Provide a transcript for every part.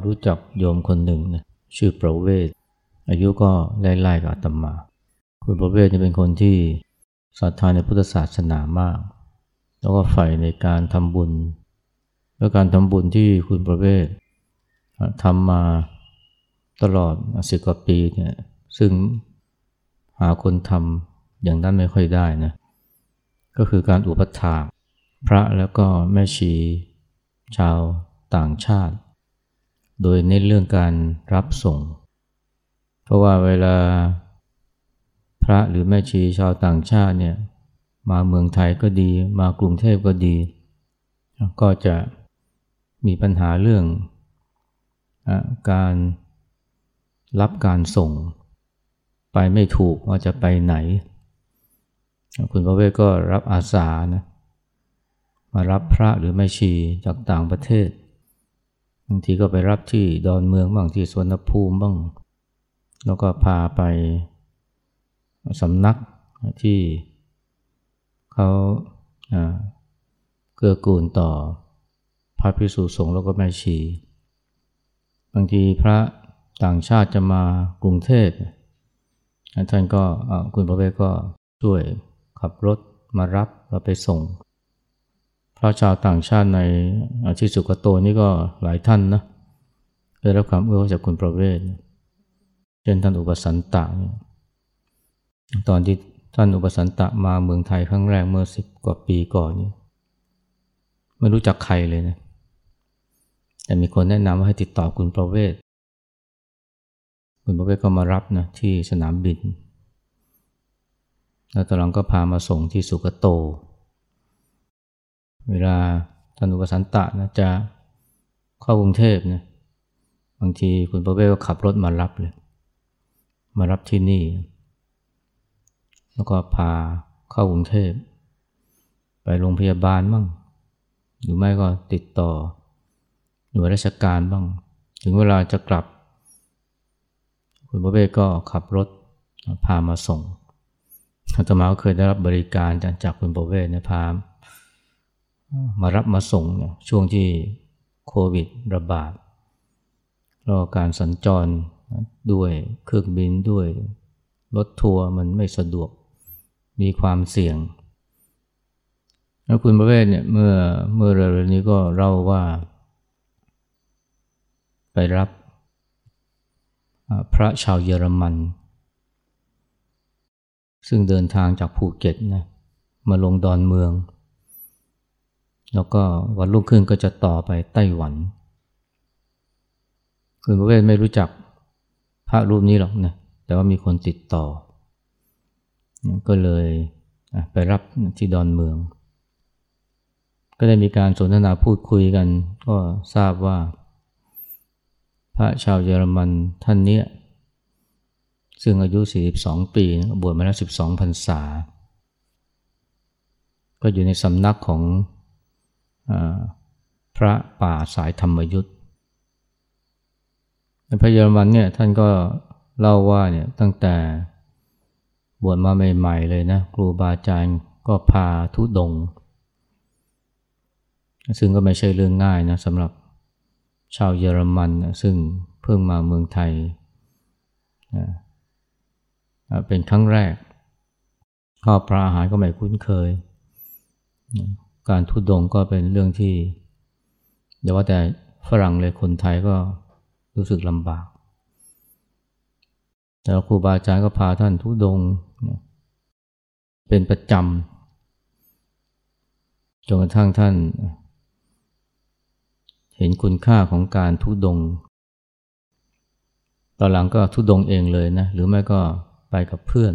ารู้จักโยมคนหนึ่งนะชื่อประเวศ อายุก็ไล่ๆกับอาตมา คุณประเวศนี่เป็นคนที่ศรัทธาในพุทธศาสนามาก แล้วก็ใฝ่ในการทำบุญ แล้วการทำบุญที่คุณประเวศทำมาตลอดสิบกว่าปีเนี่ยซึ่งหาคนทำอย่างนั้นไม่ค่อยได้นะก็คือการอุปถากพระแล้วก็แม่ชีชาวต่างชาติ โดยเน้นเรื่องการรับส่ง เพราะว่าเวลาพระหรือแม่ชีชาวต่างชาติเนี่ยมาเมืองไทยก็ดี มากรุงเทพก็ดี ก็จะมีปัญหาเรื่องอการรับการส่ง ไปไม่ถูกว่าจะไปไหน คุณพระเวทก็รับอาสานะมารับพระหรือแม่ชีจากต่างประเทศ บางทีก็ไปรับที่ดอนเมืองบางที่สวนภูมิบ้าง แล้วก็พาไปสำนักที่เขาเกื้อกูลต่อพระพิสุสงฆ์แล้วก็แม่ชี บางทีพระต่างชาติจะมากรุงเทพท่านก็คุณพระเวก็ช่วยขับรถมารับเราไปส่ง พระชาวต่างชาติในที่สุกโตนี่ก็หลายท่านนะได้รับความเอื้อจากคุณประเวศเช่นท่านอุปสันตะตอนที่ท่านอุปสันตะมาเมืองไทยครั้งแรกเมื่อสิบกว่าปีก่อนนี่ไม่รู้จักใครเลยนะแต่มีคนแนะนำว่าให้ติดต่อคุณประเวศคุณประเวศก็มารับนะที่สนามบิน แล้วตอนหลังก็พามาส่งที่สุกโต เวลาท่านอุปสันตะนะจะเข้ากรุงเทพนะบางทีคุณประเวศก็ขับรถมารับเลย มารับที่นี่ แล้วก็พาเข้ากรุงเทพ ไปโรงพยาบาลบ้างหรือไม่ก็ติดต่อหน่วยราชการบ้าง ถึงเวลาจะกลับ คุณประเวศก็ขับรถพามาส่งอาตมาก็เคยได้รับบริการจากคุณประเวศนะพา มารับมาส่งเนี่ยช่วงที่โควิดระบาดแล้วการสัญจรด้วยเครื่องบินด้วยรถทัวร์มันไม่สะดวกมีความเสี่ยง แล้วคุณประเวศเนี่ยเมื่อเมื่อเร็วนี้ก็เล่าว่า ไปรับพระชาวเยอรมัน ซึ่งเดินทางจากภูเก็ตนะมาลงดอนเมือง แล้วก็วันรุ่งขึ้นก็จะต่อไปไต้หวันคุณประเวศไม่รู้จักพระรูปนี้หรอกนะแต่ว่ามีคนติดต่อ ก็เลยไปรับที่ดอนเมือง ก็ได้มีการสนทนาพูดคุยกัน ก็ทราบว่า พระชาวเยอรมันท่านนี้ซึ่งอายุ 42 ปีบวชมาแล้ว 12พรรษา ก็อยู่ในสำนักของ พระป่าสายธรรมยุทธ์ในพระเยอรมันเนี่ยท่านก็เล่าว่าเนี่ยตั้งแต่บวชมาใหม่ๆเลยนะครูบาอาจารย์ก็พาทุดง ซึ่งก็ไม่ใช่เรื่องง่ายนะสำหรับชาวเยอรมันซึ่งเพิ่งมาเมืองไทยเป็นครั้งแรกข้าวปลาอาหารก็ไม่คุ้นเคย การทุดงก็เป็นเรื่องที่อย่าว่าแต่ฝรั่งเลยคนไทยก็รู้สึกลำบาก แต่ครูบาอาจารย์ก็พาท่านทุดงเป็นประจำจนกระทั่งท่าน เห็นคุณค่าของการทุดง ตอนหลังก็ทุดงเองเลยนะ หรือไม่ก็ไปกับเพื่อน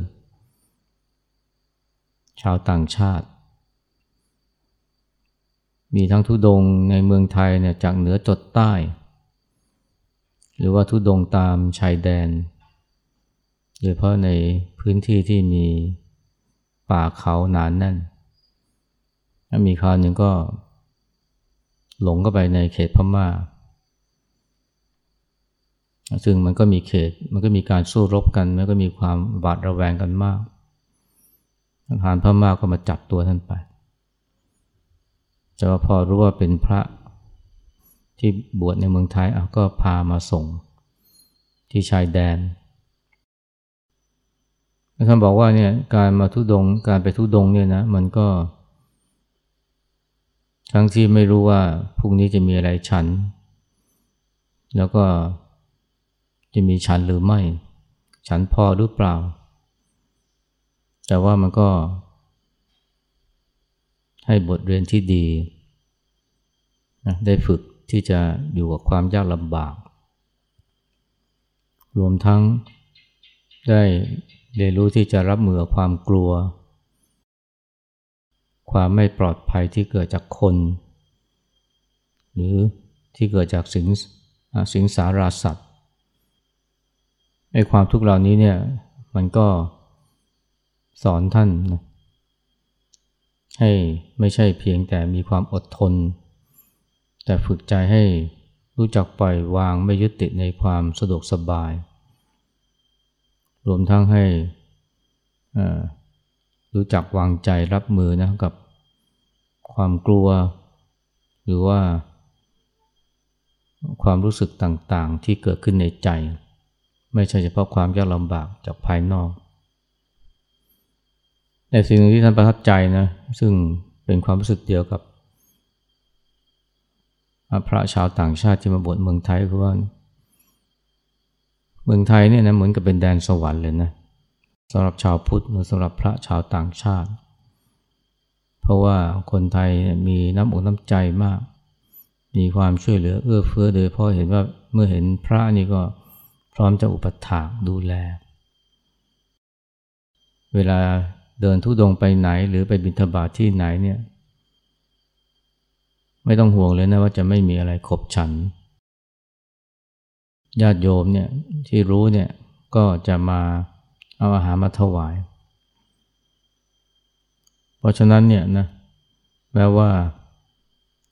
ชาวต่างชาติ มีทั้งทุดงในเมืองไทยเนี่ยจากเหนือจดใต้ หรือว่าทุดงตามชายแดน โดยเฉพาะในพื้นที่ที่มีป่าเขาหนานแน่นถ้ามีคราวหนึ่งก็ หลงเข้าไปในเขตพม่า ซึ่งมันก็มีเขต มันก็มีการสู้รบกัน มันก็มีความหวาดระแวงกันมากทหารพม่าก็มาจับตัวท่านไป แต่ว่าพอรู้ว่าเป็นพระที่บวชในเมืองไทยก็พามาส่งที่ชายแดนท่านบอกว่าเนี่ยการมาทุดงการไปทุดงเนี่ยนะมันก็ ทั้งที่ไม่รู้ว่าพรุ่งนี้จะมีอะไรฉัน แล้วก็จะมีฉันหรือไม่ ฉันพอหรือเปล่า แต่ว่ามันก็ ให้บทเรียนที่ดีนะได้ฝึกที่จะอยู่กับความยากลำบาก รวมทั้งได้เรียนรู้ที่จะรับมือกับความกลัว ความไม่ปลอดภัยที่เกิดจากคน หรือที่เกิดจากสิงสิงสาราสัตว์ไอ้ความทุกข์เหล่านี้เนี่ยมันก็สอนท่านนะ ให้ไม่ใช่เพียงแต่มีความอดทน แต่ฝึกใจให้รู้จักปล่อยวางไม่ยึดติดในความสะดวกสบาย รวมทั้งให้รู้จักวางใจรับมือนะกับความกลัว หรือว่า ความรู้สึกต่างๆที่เกิดขึ้นในใจ ไม่ใช่เฉพาะความยากลำบากจากภายนอก แต่สิ่งที่ท่านประทับใจนะซึ่งเป็นความรู้สึกเดียวกับพระชาวต่างชาติที่มาบวชเมืองไทยคือว่า เมืองไทยเนี่ยนะเหมือนกับเป็นแดนสวรรค์เลยนะสำหรับชาวพุทธหรือสำหรับพระชาวต่างชาติ เพราะว่าคนไทยมีน้ำอกน้ำใจมาก มีความช่วยเหลือเอื้อเฟื้อโดยเพราะเห็นว่าเมื่อเห็นพระนี่ก็พร้อมจะอุปถัมภ์ดูแล เวลา เดินทุดงไปไหนหรือไปบิณฑบาตทที่ไหนเนี่ยไม่ต้องห่วงเลยนะว่าจะไม่มีอะไรขบฉัน ญาติโยมเนี่ยที่รู้เนี่ยก็จะมาเอาอาหารมาถวาย เพราะฉะนั้นเนี่ยนะแม้ว่า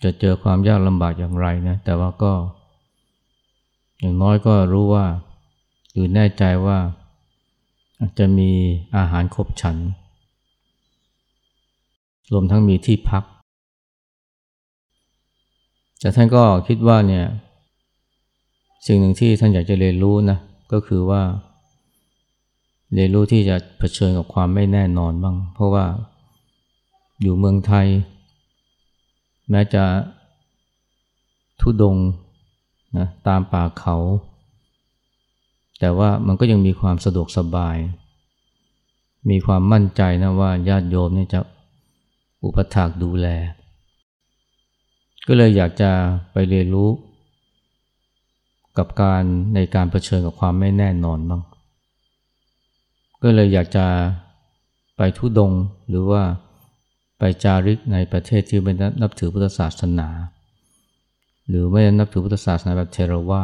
จะเจอความยากลำบากอย่างไรนะแต่ว่าก็ อย่างน้อยก็รู้ว่าหรือแน่ใจว่าจะมีอาหารครบฉัน รวมทั้งมีที่พัก แต่ท่านก็คิดว่าเนี่ยสิ่งหนึ่งที่ท่านอยากจะเรียนรู้นะก็คือว่า เรียนรู้ที่จะเผชิญกับความไม่แน่นอนบ้าง เพราะว่าอยู่เมืองไทย แม้จะทุดงนะตามป่าเขา แต่ว่ามันก็ยังมีความสะดวกสบาย มีความมั่นใจนะว่าญาติโยมนี่จะ อุปถากดูแล ก็เลยอยากจะไปเรียนรู้ กับการในการเผชิญกับความไม่แน่นอนบ้าง ก็เลยอยากจะไปทุดงหรือว่าไปจาริกในประเทศที่ไม่นับถือพุทธศาสนา หรือไม่นับถือพุทธศาสนาแบบเทรวา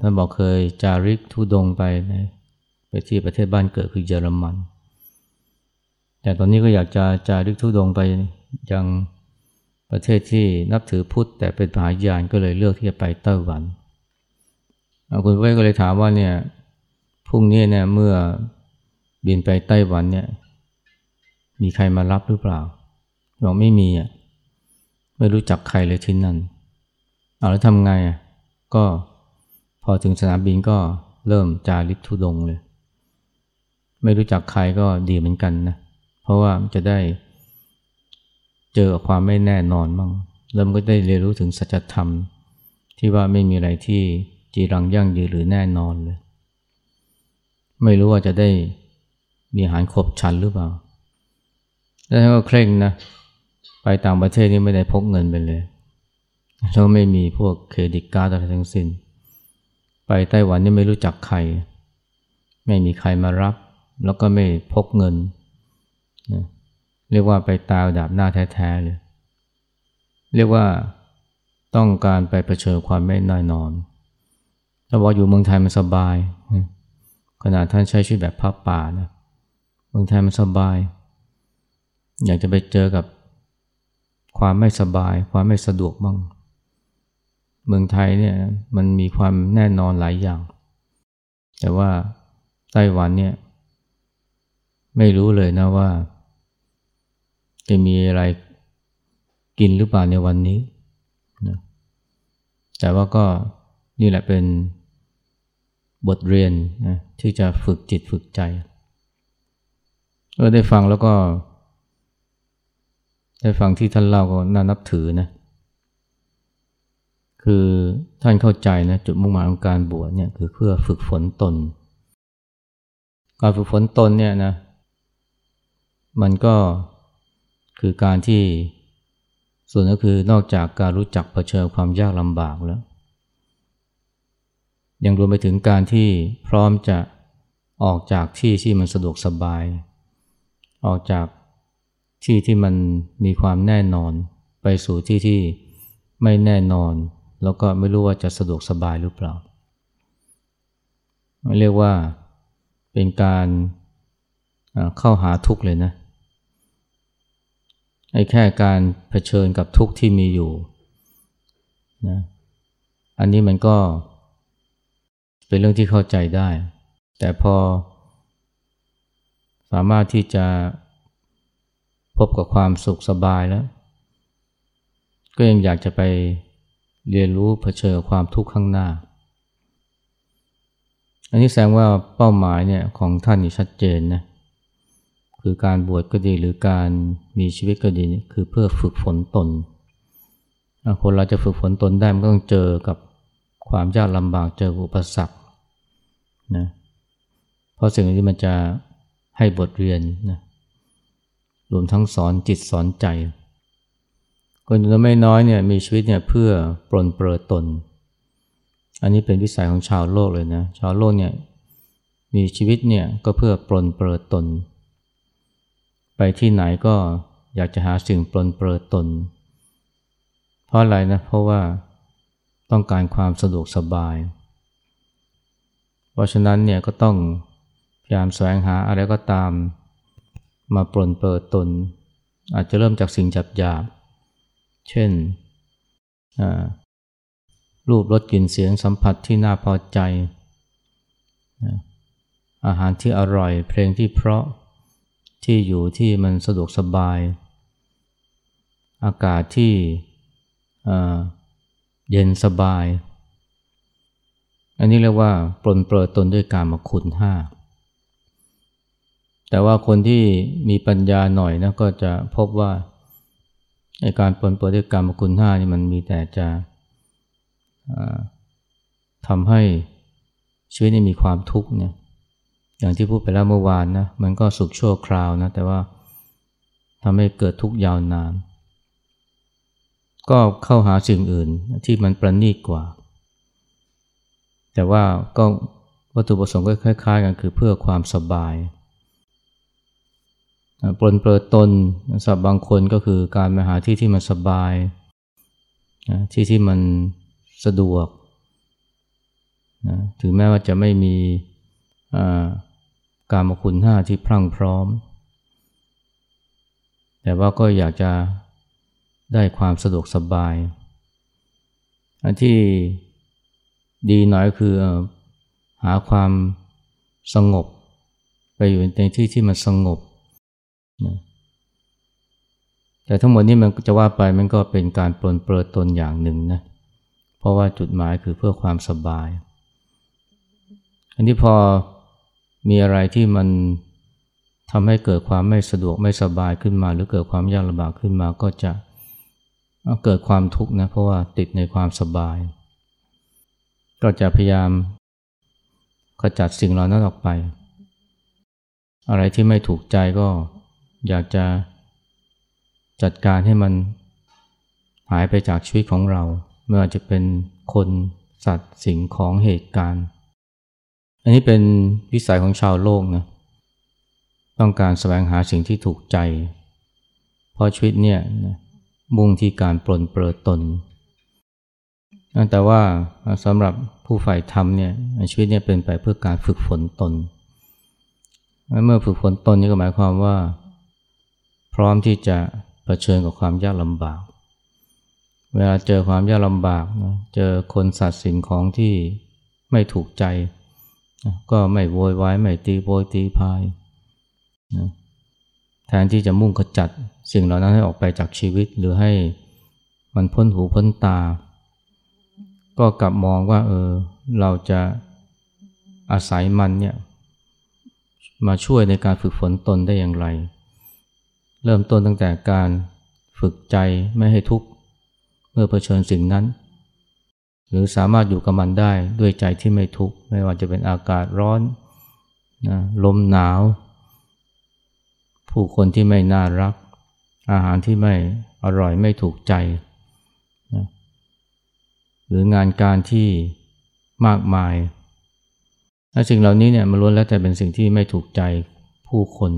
ท่านบอกเคยจาริกทุดงไปในไปที่ประเทศบ้านเกิดคือเยอรมัน แต่ตอนนี้ก็อยากจะจาริกทุดงไปยังประเทศที่นับถือพุทธแต่เป็นพหายานก็เลยเลือกที่จะไปไต้หวันคุณเว้ก็เลยถามว่าเนี่ยพรุ่งนี้เนี่ยเมื่อบินไปไต้หวันเนี่ย มีใครมารับหรือเปล่าบอกไม่มีอะไม่รู้จักใครเลยที่นั่นเอาแล้วทำไงอะก็พอถึงสนามบินก็เริ่มจาริกทุดงเลย ไม่รู้จักใครก็ดีเหมือนกันนะ ราะว่าจะได้เจอความไม่แน่นอนบ้างแล้วมันก็ได้เรียนรู้ถึงสัจธรรม ที่ว่าไม่มีอะไรที่จีรังยั่งยืนหรือแน่นอนเลย ไม่รู้ว่าจะได้มีอาหารครบชันหรือเปล่า แล้วก็เคร่งนะ ไปต่างประเทศนี่ไม่ได้พกเงินไปเลยแล้วไม่มีพวกเครดิตการ์ดอะไรทั้งสิ้น ไปไต้หวันนี่ไม่รู้จักใคร ไม่มีใครมารับ แล้วก็ไม่พกเงิน นะเรียกว่าไปตายดาบหน้าแท้ๆเลย เรียกว่าต้องการไปเผชิญความไม่น่นอนถ้าบอกอยู่เมืองไทยมันสบาย ขนาดท่านใช้ชีวิตแบบพับป่านะ เมืองไทยมันสบาย อยากจะไปเจอกับความไม่สบาย ความไม่สะดวกบ้าง เมืองไทยเนี่ยมันมีความแน่นอนหลายอย่าง แต่ว่าไต้หวันเนี่ยไม่รู้เลยนะว่า จะมีอะไรกินหรือเปล่าในวันนี้แต่ว่าก็นี่แหละเป็นบทเรียนนะที่จะฝึกจิตฝึกใจเออได้ฟังแล้วก็ ได้ฟังที่ท่านเล่าก็น่านับถือนะ คือท่านเข้าใจนะจุดมุ่งหมายของการบวชเนี่ยคือเพื่อฝึกฝนตน การฝึกฝนตนเนี่ยนะ มันก็ คือการที่ส่วนก็คือนอกจากการรู้จักเผชิญความยากลำบากแล้ว ยังรวมไปถึงการที่พร้อมจะออกจากที่ที่มันสะดวกสบาย ออกจากที่ที่มันมีความแน่นอน ไปสู่ที่ที่ไม่แน่นอน แล้วก็ไม่รู้ว่าจะสะดวกสบายหรือเปล่าเรียกว่าเป็นการเข้าหาทุกข์เลยนะ ไอ้แค่การเผชิญกับทุกข์ที่มีอยู่นะอันนี้มันก็เป็นเรื่องที่เข้าใจได้ แต่พอ สามารถที่จะพบกับความสุขสบายแล้ว ก็ยังอยากจะไปเรียนรู้เผชิญความทุกข์ข้างหน้า อันนี้แสดงว่าเป้าหมายเนี่ยของท่านนี่ชัดเจนนะ คือการบวชก็ดีหรือการมีชีวิตก็ดีคือเพื่อฝึกฝนตน คนเราจะฝึกฝนตนได้มันก็ต้องเจอกับความยากลำบากเจออุปสรรคนะเพราะสิ่งนี้มันจะให้บทเรียนนะรวมทั้งสอนจิตสอนใจ คนจำนวนไม่น้อยเนี่ยมีชีวิตเนี่ยเพื่อปลนเปลือตน อันนี้เป็นวิสัยของชาวโลกเลยนะชาวโลกเนี่ยมีชีวิตเนี่ยก็เพื่อปลนเปลือตน ไปที่ไหนก็อยากจะหาสิ่งปลนเปลือตน เพราะอะไรนะ เพราะว่าต้องการความสะดวกสบาย เพราะฉะนั้นเนี่ยก็ต้องพยายามแสวงหาอะไรก็ตามมาปลนเปิดตน อาจจะเริ่มจากสิ่งจับหยาบ เช่น รูปรสกลิ่นเสียงสัมผัสที่น่าพอใจ อาหารที่อร่อยเพลงที่เพราะ ที่อยู่ที่มันสะดวกสบาย อากาศที่เย็นสบาย อันนี้เรียกว่าปลนเปลือตนด้วยการมาคุณห้าแต่ว่าคนที่มีปัญญาหน่อยนะก็จะพบว่าในการปลนเปลือด้วยการมาคุณห้านี่มันมีแต่จะทำให้ชีวิตนี้มีความทุกข์เนี่ย อย่างที่พูดไปแล้วเมื่อวานนะมันก็สุขชั่วคราวนะแต่ว่าทำให้เกิดทุกข์ยาวนาน ก็เข้าหาสิ่งอื่นที่มันประณีตกว่า แต่ว่าก็วัตถุประสงค์ก็คล้าย ๆ กันคือเพื่อความสบายปลนเปลือตนสับบางคนก็คือการมาหาที่ที่มันสบาย ที่ที่มันสะดวกนะถึงแม้ว่าจะไม่มี การมคุณห้าที่พรั่งพร้อม แต่ว่าก็อยากจะได้ความสะดวกสบาย อันที่ดีหน่อยคือหาความสงบ ไปอยู่ในที่ที่มันสงบนะแต่ทั้งหมดนี้มันจะว่าไปมันก็เป็นการปลนเปลือตนอย่างหนึ่งนะเพราะว่าจุดหมายคือเพื่อความสบาย อันนี้พอ มีอะไรที่มันทำให้เกิดความไม่สะดวกไม่สบายขึ้นมา หรือเกิดความยากลำบากขึ้นมาก็จะเกิดความทุกข์นะเพราะว่าติดในความสบาย ก็จะพยายามขจัดสิ่งเหล่านั้นออกไป อะไรที่ไม่ถูกใจก็อยากจะจัดการให้มันหายไปจากชีวิตของเรา ไม่ว่าจะเป็นคนสัตว์สิ่งของเหตุการณ์ อันนี้เป็นวิสัยของชาวโลกนะต้องการแสวงหาสิ่งที่ถูกใจ เพราะชีวิตเนี่ยมุ่งที่การปลนเปลือตนแต่ว่าสำหรับผู้ฝ่ายธรรมเนี่ยชีวิตเนี่ยเป็นไปเพื่อการฝึกฝนตน เมื่อฝึกฝนตนนี่ก็หมายความว่า พร้อมที่จะะเผชิญกับความยากลำบาก เวลาเจอความยากลำบากนะเจอคนสัตว์สิ่งของที่ไม่ถูกใจ ก็ไม่โวยวายไม่ตีโพยตีพายนะแทนที่จะมุ่งขจัดสิ่งเหล่านั้นให้ออกไปจากชีวิตหรือให้มันพ้นหูพ้นตากก็กลับมองว่าเออเราจะอาศัยมันเนี่ยมาช่วยในการฝึกฝนตนได้อย่างไร เริ่มต้นตั้งแต่การฝึกใจไม่ให้ทุกข์เมื่อเผชิญสิ่งนั้น หรือสามารถอยู่กับมันได้ด้วยใจที่ไม่ทุกข์ไม่ว่าจะเป็นอากาศร้อนนะลมหนาว ผู้คนที่ไม่น่ารัก อาหารที่ไม่อร่อยไม่ถูกใจนะหรืองานการที่มากมายและสิ่งเหล่านี้เนี่ยมันล้วนแล้วแต่เป็นสิ่งที่ไม่ถูกใจผู้คน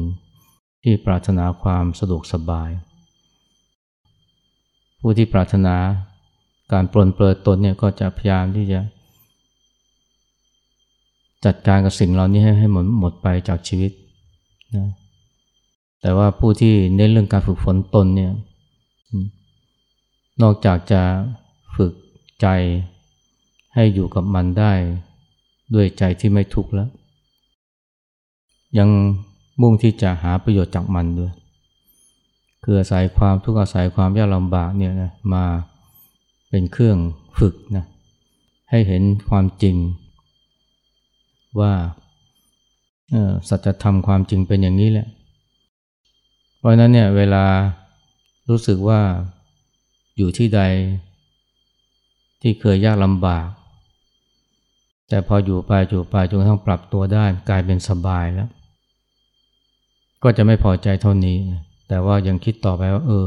ที่ปรารถนาความสะดวกสบาย ผู้ที่ปรารถนา การปลนเปลือตนเนี่ยก็จะพยายามที่จะ จัดการกับสิ่งเหล่านี้ให้ให้หมดหมดไปจากชีวิตนะแต่ว่าผู้ที่เน้นเรื่องการฝึกฝนตนเนี่ยนอกจากจะฝึกใจให้อยู่กับมันได้ด้วยใจที่ไม่ทุกข์แล้ว ยังมุ่งที่จะหาประโยชน์จากมันด้วย คืออาศัยความทุกข์อาศัยความยากลำบากเนี่ยนะมา เป็นเครื่องฝึกนะให้เห็นความจริง ว่าสัจธรรมความจริงเป็นอย่างนี้แหละ เพราะนั้นเนี่ยเวลารู้สึกว่าอยู่ที่ใดที่เคยยากลำบาก แต่พออยู่ไปอยู่ไปจนกระทั่งปรับตัวได้กลายเป็นสบายแล้ว ก็จะไม่พอใจเท่านี้ แต่ว่ายังคิดต่อไปว่า เออ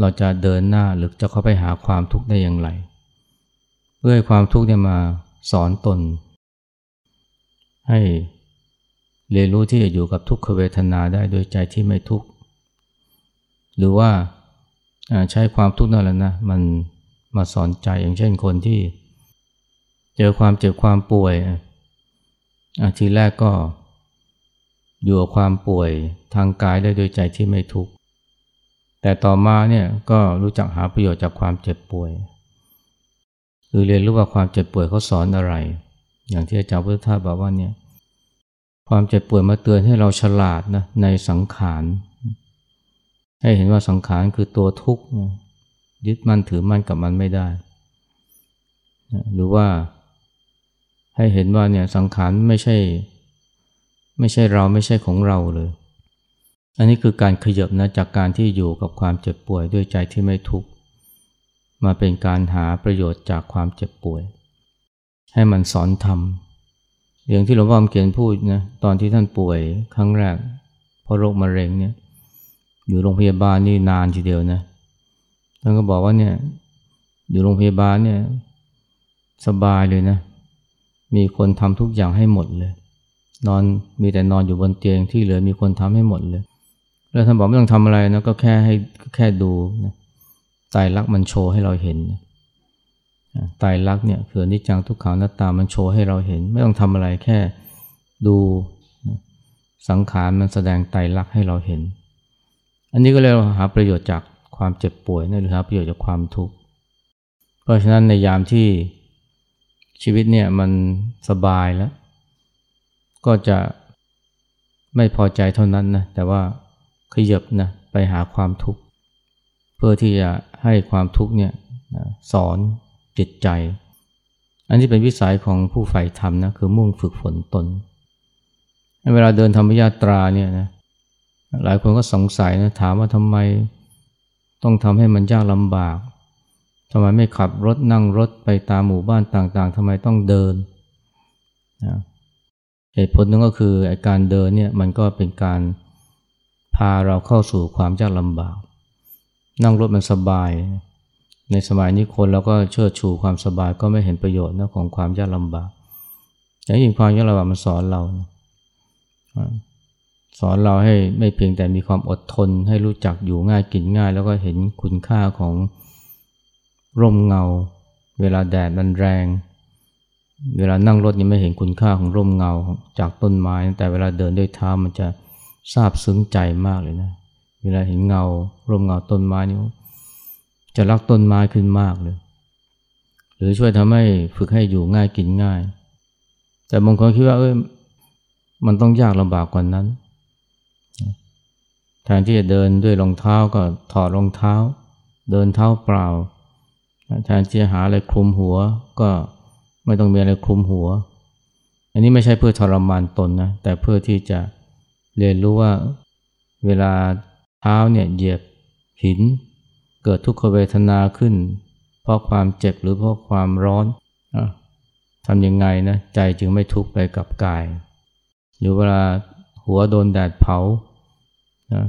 เราจะเดินหน้าหรือจะเข้าไปหาความทุกข์ได้อย่างไร เพื่อให้ความทุกข์เนี่ยมาสอนตน ให้เรียนรู้ที่จะอยู่กับทุกขเวทนาได้โดยใจที่ไม่ทุกข์หรือว่าใช้ความทุกข์นั่นแหละนะมันมาสอนใจอย่างเช่นคนที่ เจอความเจ็บความป่วยอาทีแรกก็อยู่กับความป่วยทางกายได้โดยใจที่ไม่ทุกข์ แต่ต่อมาเนี่ยก็รู้จักหาประโยชน์จากความเจ็บป่วยคือเรียนรู้ว่าความเจ็บป่วยเขาสอนอะไร อย่างที่อาจารย์พุทธทาสบอกว่าเนี่ยความเจ็บป่วยมาเตือนให้เราฉลาดนะในสังขาร ให้เห็นว่าสังขารคือตัวทุกข์ยึดมั่นถือมั่นกับมันไม่ได้ หรือว่าให้เห็นว่าเนี่ยสังขารไม่ใช่ ไม่ใช่เราไม่ใช่ของเราเลย อันนี้คือการขยับนะจากการที่อยู่กับความเจ็บป่วยด้วยใจที่ไม่ทุกข์มาเป็นการหาประโยชน์จากความเจ็บป่วย ให้มันสอนทำอย่างที่หลวงพ่อเขียนพูดนะตอนที่ท่านป่วยครั้งแรกเพราะโรคมะเร็งเนี่ยอยู่โรงพยาบาลนี่นานทีเดียวนะท่านก็บอกว่าเนี่ยอยู่โรงพยาบาลเนี่ยสบายเลยนะ มีคนทำทุกอย่างให้หมดเลย นอนมีแต่นอนอยู่บนเตียงที่เหลือมีคนทำให้หมดเลย แล้วท่านบอกไม่ต้องทำอะไรนะก็แค่ให้แค่ดูนะตายรักมันโชว์ให้เราเห็นตายรักเนี่ยคือนิจังทุกขังหน้าตามันโชว์ให้เราเห็น ไม่ต้องทำอะไรแค่ดูสังขารมันแสดงไตรลักษณ์ให้เราเห็น อันนี้ก็เรียกว่าหาประโยชน์จากความเจ็บป่วยนะหรือหาประโยชน์จากความทุกข์เพราะฉะนั้นในยามที่ชีวิตเนี่ยมันสบายแล้ว ก็จะไม่พอใจเท่านั้นนะแต่ว่า ขยับนะไปหาความทุกข์ เพื่อที่จะให้ความทุกข์เนี่ยสอนจิตใจ อันนี้เป็นวิสัยของผู้ใฝ่ธรรมนะคือมุ่งฝึกฝนตน เวลาเดินธรรมยาตราเนี่ยนะหลายคนก็สงสัยนะถามว่าทำไมต้องทำให้มันยากลำบากทำไมไม่ขับรถนั่งรถไปตามหมู่บ้านต่างๆทำไมต้องเดินนะเหตุผลนึงก็คือการเดินเนี่ยมันก็เป็นการ พาเราเข้าสู่ความยากลำบาก นั่งรถมันสบาย ในสมัยนี้คนเราก็เชิดชูความสบายก็ไม่เห็นประโยชน์นะของความยากลำบากแต่ยิ่งความยากลำบากมันสอนเรานะสอนเราให้ไม่เพียงแต่มีความอดทนให้รู้จักอยู่ง่ายกินง่าย แล้วก็เห็นคุณค่าของร่มเงา เวลาแดดมันแรง เวลานั่งรถยังไม่เห็นคุณค่าของร่มเงาจากต้นไม้ แต่เวลาเดินด้วยเท้ามันจะ ซาบซึ้งใจมากเลยนะ เวลาเห็นเงาร่มเงาต้นไม้นี่จะรักต้นไม้ขึ้นมากเลย หรือช่วยทำให้ฝึกให้อยู่ง่ายกินง่าย แต่บางคนคิดว่าเอ้ยมันต้องยากลำบากกว่านั้นแทนที่จะเดินด้วยรองเท้าก็ถอดรองเท้า เดินเท้าเปล่าแทนที่จะหาอะไรคลุมหัว ก็ไม่ต้องมีอะไรคลุมหัว อันนี้ไม่ใช่เพื่อทรมานตนนะแต่เพื่อที่จะเเรียนรู้ว่าเวลาเท้าเนี่ยเหยียบหิน เกิดทุกขเวทนาขึ้น เพราะความเจ็บหรือเพราะความร้อนอทำยังไงนะใจจึงไม่ทุกข์ไปกับกาย หรือเวลาหัวโดนแดดเผา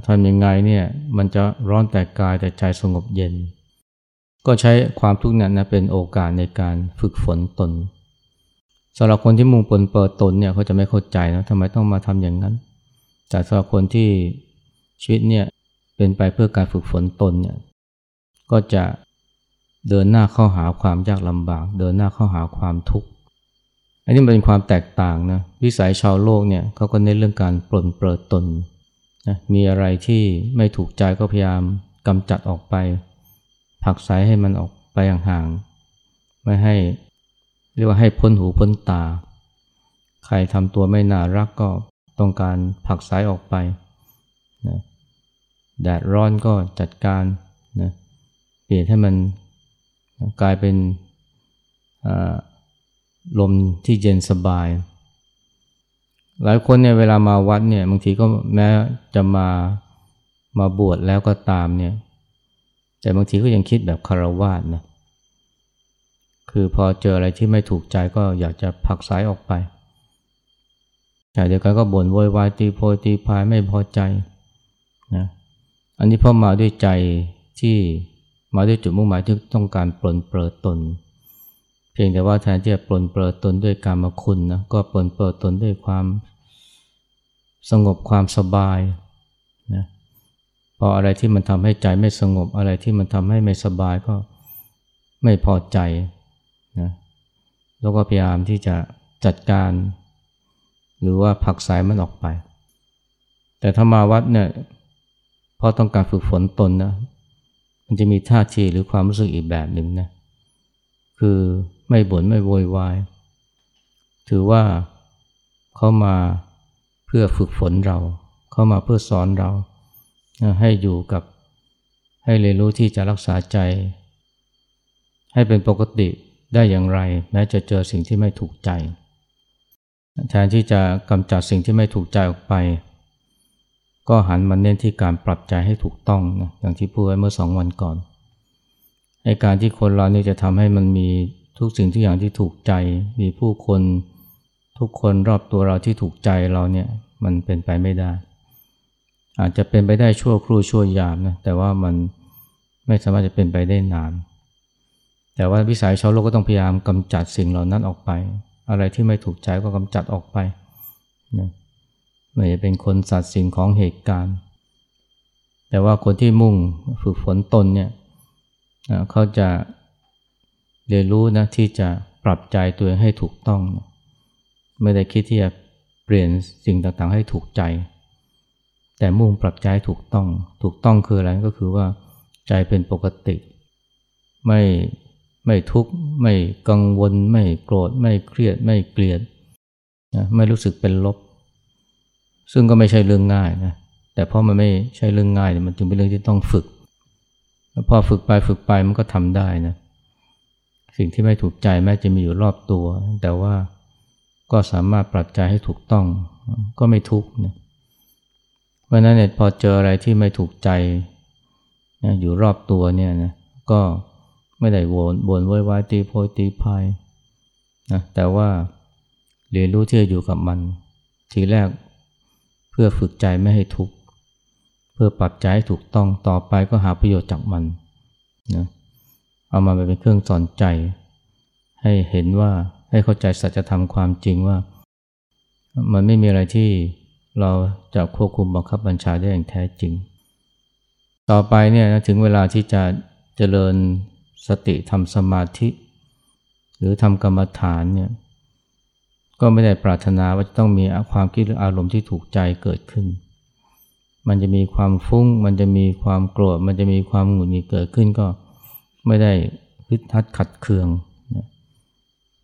ทำยังไงเนี่ยมันจะร้อนแต่กายแต่ใจสงบเย็น ก็ใช้ความทุกข์นั้นนะเป็นโอกาสในการฝึกฝนตนสำหรับคนที่มุ่งปนเปิดตนเนี่ยเขาจะไม่เข้าใจนะทำไมต้องมาทำอย่างนั้น แต่สำหรับคนที่ชีวิตเนี่ยเป็นไปเพื่อการฝึกฝนตนเนี่ยก็จะเดินหน้าเข้าหาความยากลำบาก เดินหน้าเข้าหาความทุกข์อันนี้เป็นความแตกต่างนะวิสัยชาวโลกเนี่ยเขาก็เน้นเรื่องการปลนเปิดตนนะมีอะไรที่ไม่ถูกใจก็พยายามกำจัดออกไปผักสให้มันออกไปห่างๆไม่ให้เรียกว่าให้พ้นหูพ้นตา ใครทำตัวไม่น่ารักก็ ต้องการผักสายออกไปนะแดดร้อนก็จัดการนะเปลี่ยนให้มันกลายเป็นลมที่เย็นสบาย หลายคนเนี่ยเวลามาวัดเนี่ยบางทีก็แม้จะมามาบวชแล้วก็ตามเนี่ย แต่บางทีก็ยังคิดแบบคารวาสนะคือพอเจออะไรที่ไม่ถูกใจก็อยากจะผลักสายออกไป แต่เดียวกันก็บ่นโวยวายตีโพยตีพายไม่พอใจนะอันนี้เพราะมาด้วยใจที่มาด้วยจุดมุ่งหมายที่ต้องการปลนเปิดตน เพียงแต่ว่าแทนที่จะปลนเปิดตนด้วยการมาคุณนะก็ปลนเปิดตนด้วยความสงบความสบายนะพออะไรที่มันทำให้ใจไม่สงบอะไรที่มันทำให้ไม่สบายก็ไม่พอใจนะแล้วก็พยายามที่จะจัดการ หรือว่าผักสายมันออกไป แต่ถ้ามาวัดเนี่ยเพราะต้องการฝึกฝนตนนะ มันจะมีท่าทีหรือความรู้สึกอีกแบบหนึ่งนะ คือไม่บน่นไม่โวยวาย ถือว่าเขามาเพื่อฝึกฝนเรา เข้ามาเพื่อสอนเรา ให้อยู่กับให้เรียนรู้ที่จะรักษาใจ ให้เป็นปกติได้อย่างไร แม้จะเจอสิ่งที่ไม่ถูกใจ แทนที่จะกำจัดสิ่งที่ไม่ถูกใจออกไป ก็หันมาเน้นที่การปรับใจให้ถูกต้องนะอย่างที่พูดไว้เมื่อสองวันก่อนในการที่คนเรานี่จะทำให้มันมีทุกสิ่งทุกอย่างที่ถูกใจ มีผู้คนทุกคนรอบตัวเราที่ถูกใจเราเนี่ยมันเป็นไปไม่ได้ อาจจะเป็นไปได้ชั่วครู่ชั่วยามนะแต่ว่ามันไม่สามารถจะเป็นไปได้นาน แต่ว่าวิสัยชาวโลกก็ต้องพยายามกำจัดสิ่งเหล่านั้นออกไป อะไรที่ไม่ถูกใจก็กำจัดออกไปนะไม่จะเป็นคนสัตว์สิ่งของเหตุการณ์ แต่ว่าคนที่มุ่งฝึกฝนตนเนี่ยเขาจะเรียนรู้นะที่จะปรับใจตัวเองให้ถูกต้อง ไม่ได้คิดที่จะเปลี่ยนสิ่งต่างๆ ให้ถูกใจ แต่มุ่งปรับใจถูกต้อง ถูกต้องคืออะไรก็คือว่าใจเป็นปกติ ไม่ ไม่ทุกข์ไม่กังวล ไม่โกรธ ไม่เครียด ไม่เกลียดนะไม่รู้สึกเป็นลบ ซึ่งก็ไม่ใช่เรื่องง่ายนะแต่เพราะมันไม่ใช่เรื่องง่ายมันจึงเป็นเรื่องที่ต้องฝึกพอฝึกไปฝึกไปมันก็ทำได้นะสิ่งที่ไม่ถูกใจแม้จะมีอยู่รอบตัว แต่ว่าก็สามารถปรับใจให้ถูกต้องก็ไม่ทุกข์นะเพราะนั้นเนี่ยพอเจออะไรที่ไม่ถูกใจนะอยู่รอบตัวเนี่ยนะก็ ไม่ได้โวนบนวยวายตีโพยตีพายนะแต่ว่าเรียนรู้ที่จะอยู่กับมัน ทีแรกเพื่อฝึกใจไม่ให้ทุกข์เพื่อปรับใจให้ถูกต้องต่อไปก็หาประโยชน์จากมันนะเอามาเป็นเครื่องสอนใจ ให้เห็นว่าให้เข้าใจสัจธรรมความจริงว่า มันไม่มีอะไรที่เราจะควบคุมบังคับบัญชาได้อย่างแท้จริง ต่อไปเนี่ยถึงเวลาที่จะเจริญ สติทำสมาธิ หรือทำกรรมฐานเนี่ยก็ไม่ได้ปรารถนาว่าจะต้องมีความคิดหรืออารมณ์ที่ถูกใจเกิดขึ้น มันจะมีความฟุ้ง มันจะมีความโกรธ มันจะมีความหงุดหงิดเกิดขึ้นก็ไม่ได้ฮึดฮัดขัดเคือง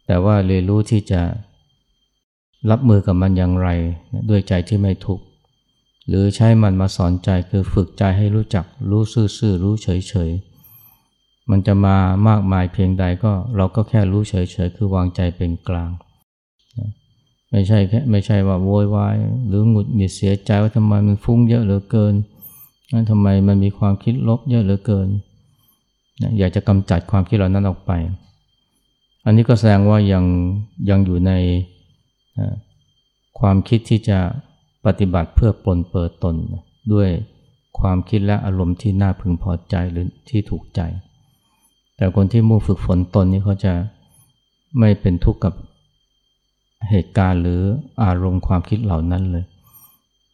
แต่ว่าเรียนรู้ที่จะรับมือกับมันอย่างไร ด้วยใจที่ไม่ทุกข์ หรือใช้มันมาสอนใจคือฝึกใจให้รู้จักรู้ซื่อๆรู้เฉยๆ มันจะมามากมายเพียงใดก็เราก็แค่รู้เฉยๆ คือวางใจเป็นกลาง ไม่ใช่แค่ไม่ใช่ว่าโวยวายหรือหงุดหงิดเสียใจว่าทำไมมันฟุ้งเยอะเหลือเกินทำไมมันมีความคิดลบเยอะเหลือเกิน อยากจะกำจัดความคิดเหล่านั้นออกไป อันนี้ก็แสดงว่ายังยังอยู่ในความคิดที่จะปฏิบัติเพื่อปลนเปิดตนด้วยความคิดและอารมณ์ที่น่าพึงพอใจหรือที่ถูกใจ แต่คนที่มุ่งฝึกฝนตนนี้เขาจะไม่เป็นทุกข์กับเหตุการณ์หรืออารมณ์ความคิดเหล่านั้นเลย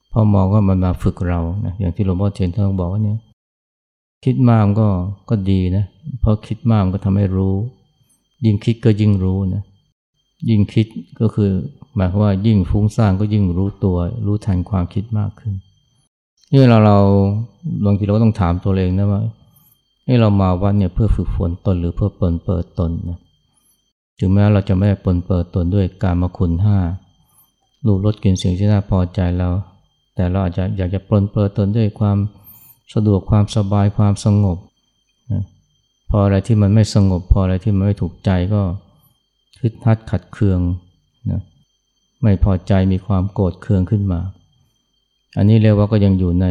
เพราะมองว่ามันมาฝึกเรานะอย่างที่หลวงพ่อเทียนท่านบอกว่าเนี่ยคิดมากก็ก็ดีนะ เพราะคิดมากก็ทำให้รู้ ยิ่งคิดก็ยิ่งรู้นะยิ่งคิดก็คือ หมายความว่ายิ่งฟุ้งซ่านก็ยิ่งรู้ตัว รู้ทันความคิดมากขึ้นนี่เราเราบางทีเราก็ต้องถามตัวเองนะว่า ให้เรามาวัดเนี่ยเพื่อฝึกฝนตนหรือเพื่อปิดเปิดตนนะถึงแม้เราจะไม่ได้ปนเปิดตนด้วยการมาคุณห้ารูปรสกลิ่นเสียงที่น่าพอใจเรา แต่เราอาจจะอยากจะปนเปิดตนด้วยความสะดวกความสบายความสงบนะพออะไรที่มันไม่สงบ พออะไรที่มันไม่ถูกใจก็คึดทัดขัดเคืองนะไม่พอใจมีความโกรธเคืองขึ้นมา อันนี้เรียกว่าก็ยังอยู่ใน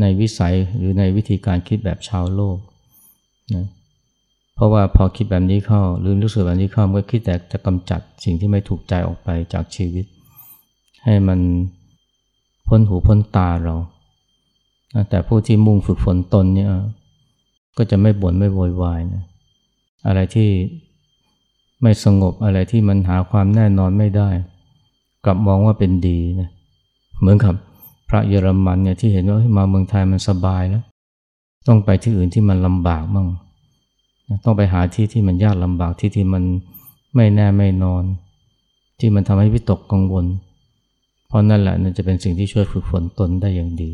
ในวิสัยหรือในวิธีการคิดแบบชาวโลกนะเพราะว่าพอคิดแบบนี้เข้าหรือรู้สึกแบบนี้เข้าก็คิดแต่จะกำจัดสิ่งที่ไม่ถูกใจออกไปจากชีวิต ให้มันพ้นหูพ้นตาเรา แต่ผู้ที่มุ่งฝึกฝนตนเนี่ยก็จะไม่บ่นไม่โวยวายนะอะไรที่ไม่สงบอะไรที่มันหาความแน่นอนไม่ได้ กลับมองว่าเป็นดีนะเหมือนกับ พระเยอรมันเนี่ยที่เห็นว่ามาเมืองไทยมันสบายแล้ว ต้องไปที่อื่นที่มันลำบากมั่งต้องไปหาที่ที่มันยากลำบากที่ที่มันไม่แน่ไม่นอน ที่มันทำให้วิตกกังวล เพราะนั่นแหละนั่นจะเป็นสิ่งที่ช่วยฝึกฝนตนได้อย่างดี